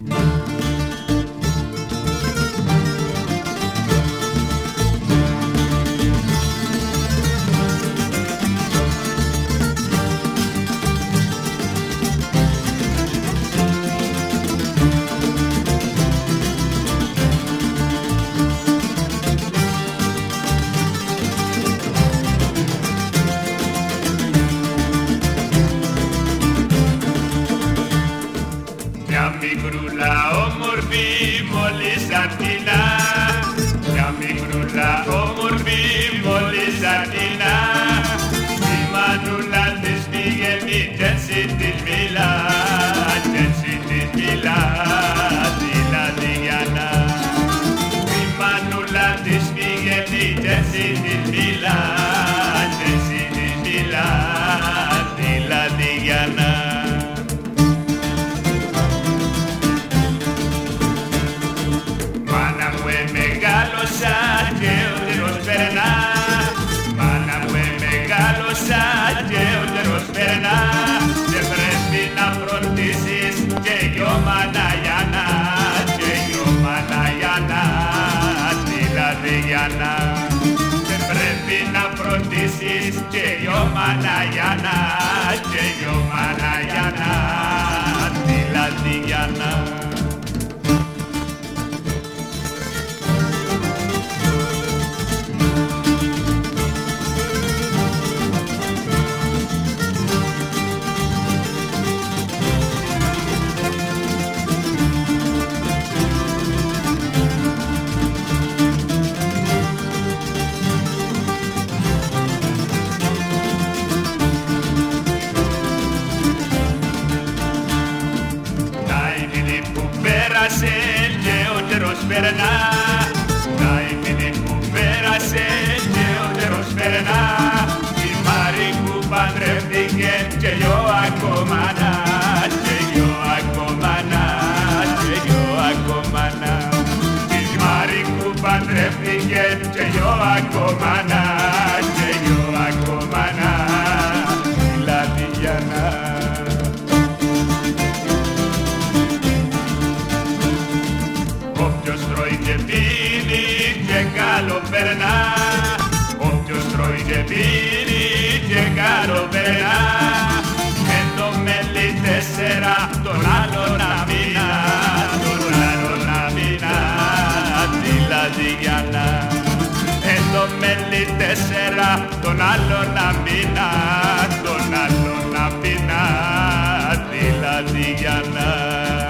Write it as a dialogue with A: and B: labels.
A: Μια μικρούλα όμορφη μόλις αρτινά Μια μικρούλα όμορφη μόλις αρτινά Η μανούλα της πηγαίνει κι έτσι της μιλά Κι έτσι της μιλά δηλαδή για να Η μανούλα της πηγαίνει κι έτσι της μιλά Γιάννα Και πρέπει να φροντίσεις και γιο Μαναγιάννα ο καιρός περνά Τα ημίδη που πέρασε και ο καιρός περνά Η Μάρη που παντρεύτηκε και γιο ακόμα να Και γιο ακόμα να Και γιο ακόμα να. Η Μάρη που παντρεύτηκε και γιο ακόμα να περνά. Όποιος τρώει και πίνει και καλό περνά Με το μέλι τέσσερα τον άλλο να μείνα. Τον άλλο να μείνα δηλαδή για να. Με το μέλι τέσσερα τον άλλο να μείνα. Τον άλλο να μείνα δηλαδή για να